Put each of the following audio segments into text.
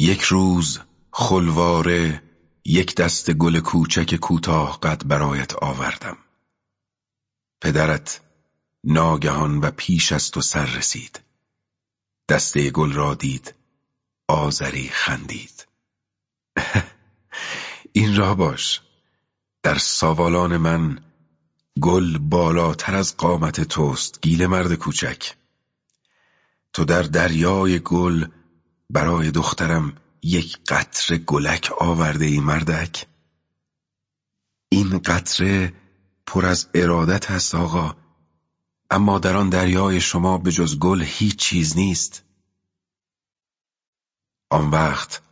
یک روز خلواره یک دست گل کوچک کوتاه قد برایت آوردم. پدرت ناگهان و پیش از تو سر رسید. دسته گل را دید آذری خندید. این را باش. در سوالان من گل بالاتر از قامت توست گیل مرد کوچک. تو در دریای گل برای دخترم یک قطره گلک آورده ای مردک؟ این قطره پر از ارادت است آقا اما در آن دریای شما به جز گل هیچ چیز نیست. آن وقت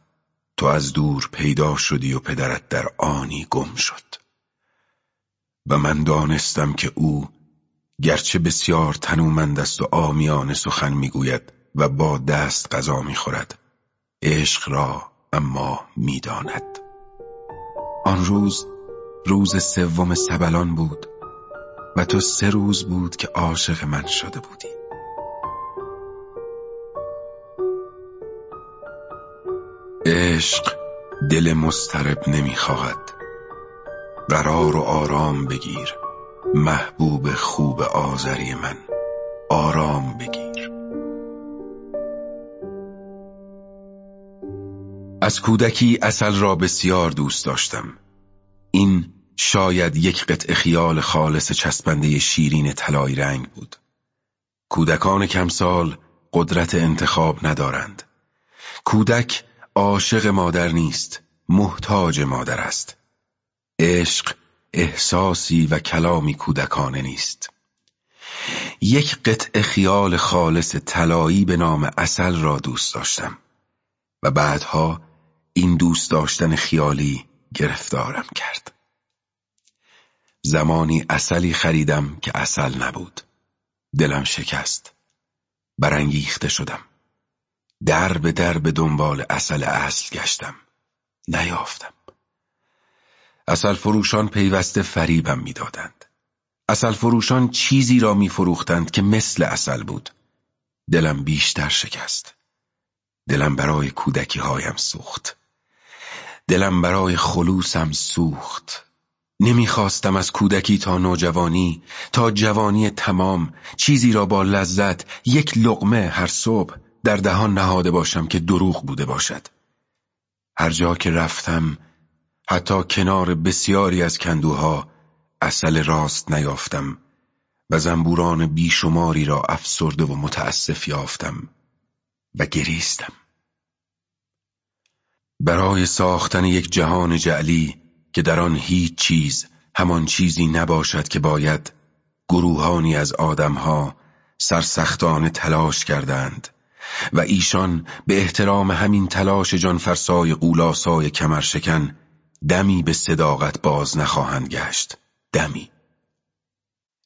تو از دور پیدا شدی و پدرت در آنی گم شد. و من دانستم که او گرچه بسیار تنومند است و آمیانه سخن می‌گوید و با دست غذا می‌خورد. عشق را اما می‌داند. آن روز روز سوم سبلان بود و تو سه روز بود که عاشق من شده بودی. عشق دل مسترب نمی‌خواهد. قرار و آرام بگیر. محبوب خوب آذری من. آرام بگیر. از کودکی اصل را بسیار دوست داشتم. این شاید یک قطع خیال خالص چسبنده شیرین طلایی رنگ بود. کودکان کمسال قدرت انتخاب ندارند. کودک عاشق مادر نیست محتاج مادر است. عشق احساسی و کلامی کودکانه نیست. یک قطع خیال خالص طلایی به نام اصل را دوست داشتم و بعدها این دوست داشتن خیالی گرفتارم کرد. زمانی اصلی خریدم که اصل نبود. دلم شکست. برانگیخته شدم. در به در به دنبال اصل اصل گشتم. نیافتم. اصل فروشان پیوسته فریبم می‌دادند. اصل فروشان چیزی را میفروختند که مثل اصل بود. دلم بیشتر شکست. دلم برای کودکی هایم سوخت. دلم برای خلوصم سوخت. نمی‌خواستم از کودکی تا نوجوانی تا جوانی تمام چیزی را با لذت یک لقمه هر صبح در دهان نهاده باشم که دروغ بوده باشد. هر جا که رفتم حتی کنار بسیاری از کندوها اصل راست نیافتم و زنبوران بیشماری را افسرده و متاسف یافتم و گریستم. برای ساختن یک جهان جعلی که در آن هیچ چیز همان چیزی نباشد که باید گروهانی از آدمها سرسختانه تلاش کردند و ایشان به احترام همین تلاش جانفرسای قولاسای کمرشکن دمی به صداقت باز نخواهند گشت. دمی.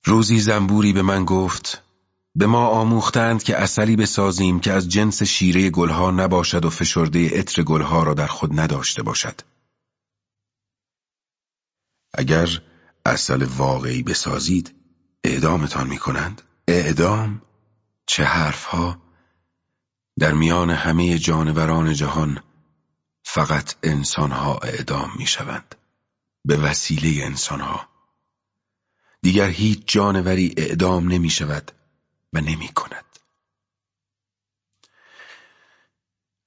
روزی زنبوری به من گفت به ما آموختند که اصلی بسازیم که از جنس شیره گلها نباشد و فشرده عطر گلها را در خود نداشته باشد. اگر اصل واقعی بسازید اعدامتان می کنند اعدام چه حرفها؟ در میان همه جانوران جهان فقط انسانها اعدام می شوند به وسیله انسانها. دیگر هیچ جانوری اعدام نمی شود و نمی کند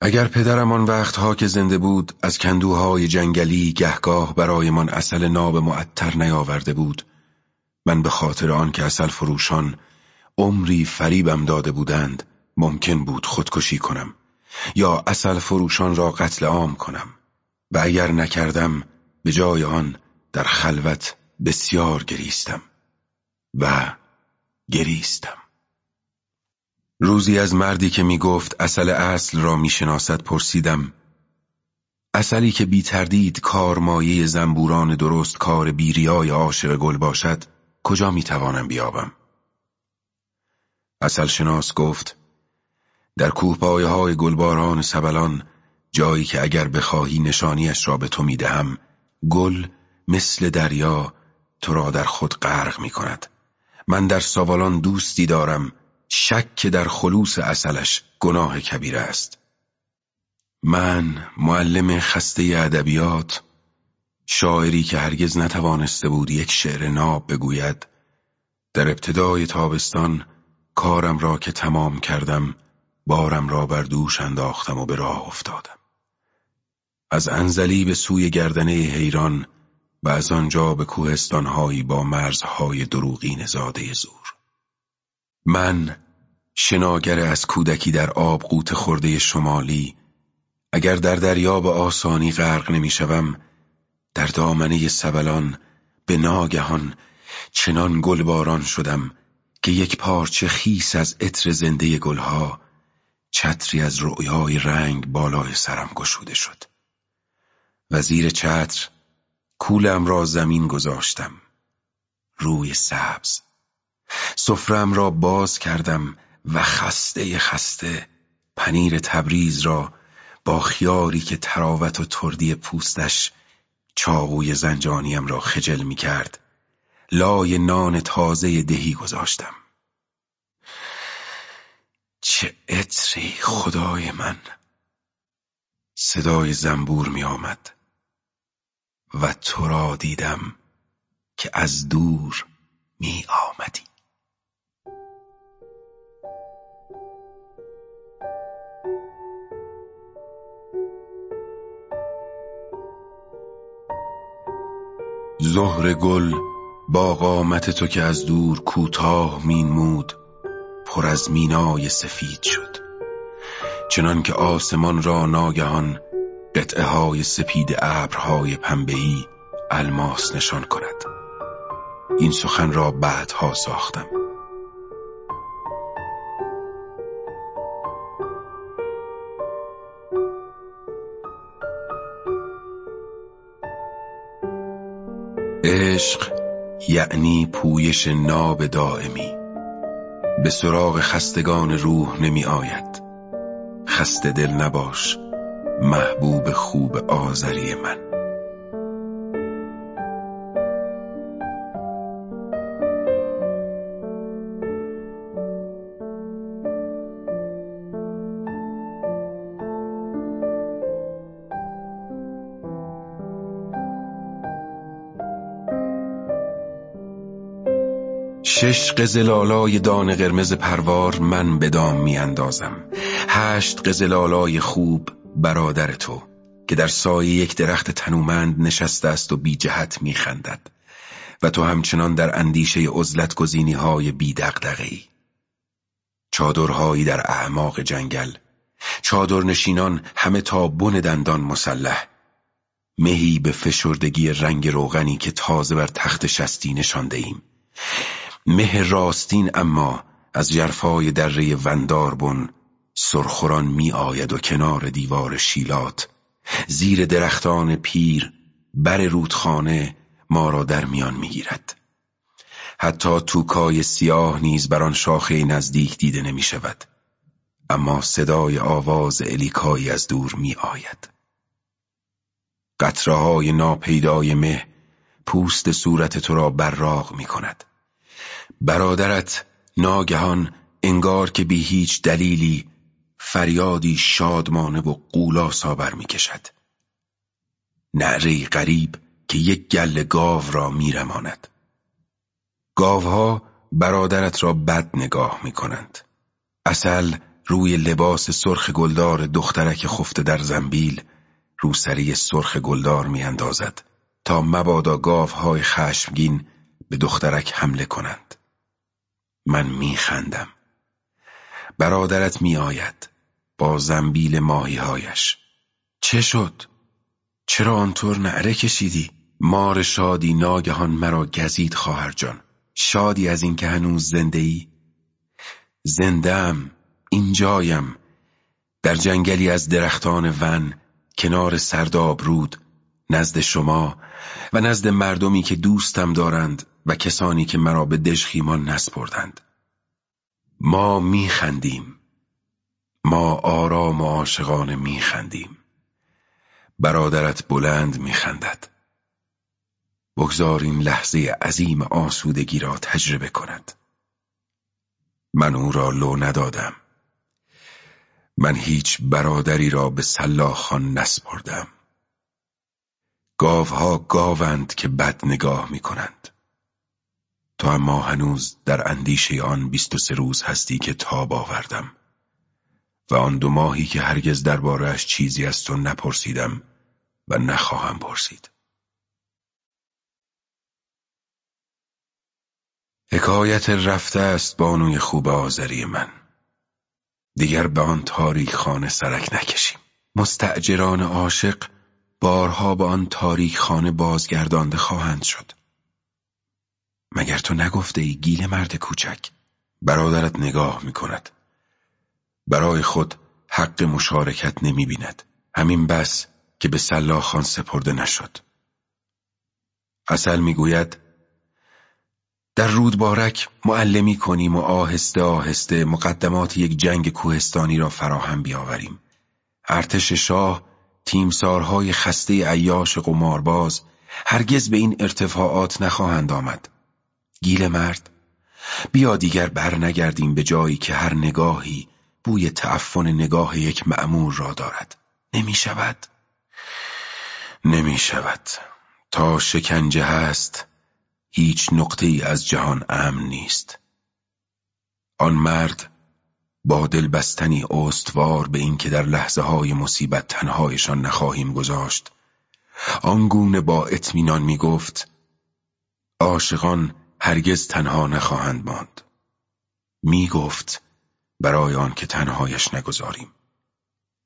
اگر پدرم آن وقتها که زنده بود از کندوهای جنگلی گهگاه برایمان اصل ناب معطر نیاورده بود من به خاطر آن که اصل فروشان عمری فریبم داده بودند ممکن بود خودکشی کنم یا اصل فروشان را قتل عام کنم و اگر نکردم به جای آن در خلوت بسیار گریستم و گریستم. روزی از مردی که می گفت اصل اصل را می شناسد پرسیدم اصلی که بی تردید کارمایه زنبوران درست کار بیریای عاشق گل باشد کجا می توانم بیابم؟ اصل شناس گفت در کوه های گلباران سبلان جایی که اگر بخواهی نشانیش را به تو می‌دهم گل مثل دریا تو را در خود غرق می کند من در ساوالان دوستی دارم شک که در خلوص اصلش گناه کبیر است. من معلم خسته ادبیات شاعری که هرگز نتوانسته بود یک شعر ناب بگوید در ابتدای تابستان کارم را که تمام کردم بارم را بر دوش انداختم و به راه افتادم. از انزلی به سوی گردنه حیران و از آنجا به کوهستانهایی با مرزهای دروغین زاده زور. من شناگر از کودکی در آب قوت خورده شمالی اگر در دریا به آسانی غرق نمی‌شوم در دامنه سبلان به ناگهان چنان گلباران شدم که یک پارچه خیس از عطر زنده گلها چتری از رؤیای رنگ بالای سرم گشوده شد. وزیر چتر کولم را زمین گذاشتم. روی سبز. سفرم را باز کردم و خسته خسته پنیر تبریز را با خیاری که تراوت و تردی پوستش چاقوی زنجانیم را خجل می کرد. لای نان تازه دهی گذاشتم. چه عطری خدای من. صدای زنبور می آمد و تو را دیدم که از دور می آمدی. زهر گل با قامت تو که از دور کوتاه مینمود پر از مینای سفید شد. چنان که آسمان را ناگهان قطعه های سپید ابرهای پنبه‌ای الماس نشان کند. این سخن را بعدها ساختم. عشق یعنی پویش ناب دائمی. به سراغ خستگان روح نمی آید. خسته دل نباش محبوب خوب آذری من. شش قزلالای دان قرمز پروار من به دام می اندازم هشت قزلالای خوب برادر تو که در سایه یک درخت تنومند نشسته است و بی جهت می خندد و تو همچنان در اندیشه ازلت گزینی های بی دقدقی. چادرهایی در اعماق جنگل چادرنشینان همه تا بن دندان مسلح مهی به فشردگی رنگ روغنی که تازه بر تخت شستی نشانده ایم مه راستین اما از جرفای دره ونداربن سرخوران می آید و کنار دیوار شیلات. زیر درختان پیر بر رودخانه ما را در میان می‌گیرد حتی توکای سیاه نیز بر آن شاخه نزدیک دیده نمی شود. اما صدای آواز الیکایی از دور می آید. قطره های ناپیدای مه پوست صورت تو را براغ می کند. برادرت ناگهان انگار که بی هیچ دلیلی فریادی شادمانه و قولاسا بر می کشد نعره غریب که یک گل گاو را میرماند. گاوها برادرت را بد نگاه می کنند اصل روی لباس سرخ گلدار دخترک خفته در زنبیل روسری سرخ گلدار می اندازد تا مبادا گاوهای خشمگین به دخترک حمله کنند. من میخندم برادرت میآید با زنبیل ماهیهایش چه شد؟ چرا آنطور نعره کشیدی؟ مار شادی ناگهان مرا گزید خواهر جان شادی از اینکه هنوز زنده ای؟ زندم اینجایم در جنگلی از درختان ون کنار سرداب رود نزد شما و نزد مردمی که دوستم دارند و کسانی که مرا به دژخیمان نسپردند. ما میخندیم. ما آرام و عاشقانه میخندیم. برادرت بلند میخندد. بگذار این لحظه عظیم آسودگی را تجربه کند. من او را لو ندادم. من هیچ برادری را به سلاخان نسپردم. گاوها گاوند که بد نگاه می کنند تو اما هنوز در اندیشه آن بیست و سه روز هستی که تاب آوردم. و آن دو ماهی که هرگز دربارهش چیزی از تو نپرسیدم و نخواهم پرسید. حکایت رفته است بانوی خوب آذری من. دیگر به آن تاریک خانه سرک نکشیم. مستعجران عاشق بارها به آن تاریک خانه بازگردانده خواهند شد. مگر تو نگفته ای گیل مرد کوچک برادرت نگاه می کند برای خود حق مشارکت نمی بیند همین بس که به سلاخان سپرده نشد. اصل می‌گوید در رودبارک معلمی کنیم و آهسته آهسته مقدمات یک جنگ کوهستانی را فراهم بیاوریم. ارتش شاه تیمسارهای خسته ایاش قمارباز هرگز به این ارتفاعات نخواهند آمد. گیل مرد بیا دیگر بر نگردیم به جایی که هر نگاهی بوی تعفن نگاه یک معمور را دارد. نمی شود. نمی شود. تا شکنجه هست هیچ نقطه ای از جهان امن نیست. آن مرد با دل بستنی استوار به اینکه در لحظه های مصیبت تنهایشان نخواهیم گذاشت. آنگونه با اطمینان می گفت عاشقان هرگز تنها نخواهند ماند. می گفت برای آن که تنهایش نگذاریم.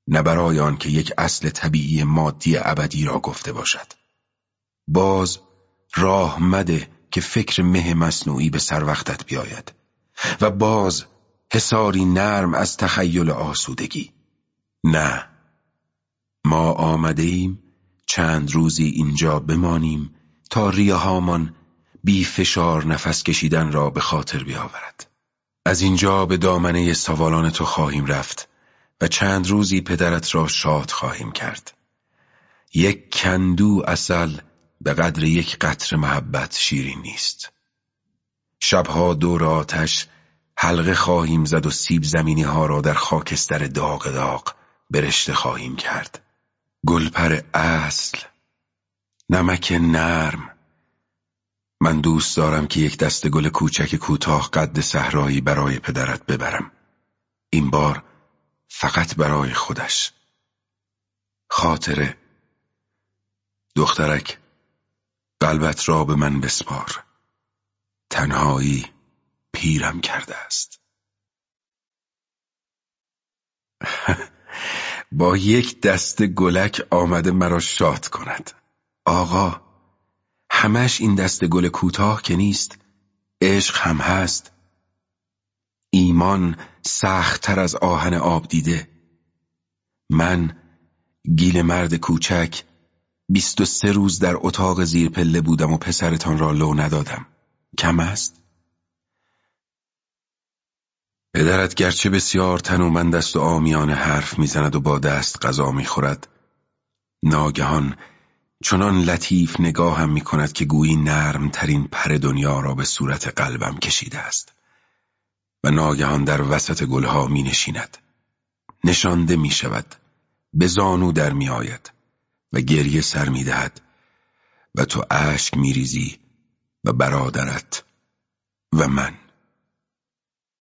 نه برای آن که یک اصل طبیعی مادی ابدی را گفته باشد. باز راه مده که فکر مه مصنوعی به سر وقتت بیاید. و باز حساری نرم از تخیل آسودگی. نه ما آمده ایم چند روزی اینجا بمانیم تا ریههامان بی فشار نفس کشیدن را به خاطر بیاورد. از اینجا به دامنه سوالان تو خواهیم رفت و چند روزی پدرت را شاد خواهیم کرد. یک کندو اصل به قدر یک قطر محبت شیرین نیست. شبها دور آتش حلقه خواهیم زد و سیب زمینی ها را در خاکستر داغ داغ برشته خواهیم کرد. گلپر اصل نمک نرم. من دوست دارم که یک دست گل کوچک کوتاه قد صحرایی برای پدرت ببرم. این بار فقط برای خودش. خاطره. دخترک قلبت را به من بسپار. تنهایی. پیرم کرده است. با یک دست گلک آمده مرا شاد کند. آقا همش این دست گل کوتاه که نیست عشق هم هست. ایمان سختتر از آهن آب دیده. من گیل مرد کوچک بیست و سه روز در اتاق زیر پله بودم و پسرتان را لو ندادم. کم است؟ پدرت گرچه بسیار تنومند است و آمیانه حرف می‌زند و با دست غذا می‌خورد ناگهان چنان لطیف نگاهم می کند که گویی نرم ترین پر دنیا را به صورت قلبم کشیده است و ناگهان در وسط گلها می نشیند نشانده می شود به زانو در می آید و گریه سر می دهد و تو اشک می ریزی و برادرت و من.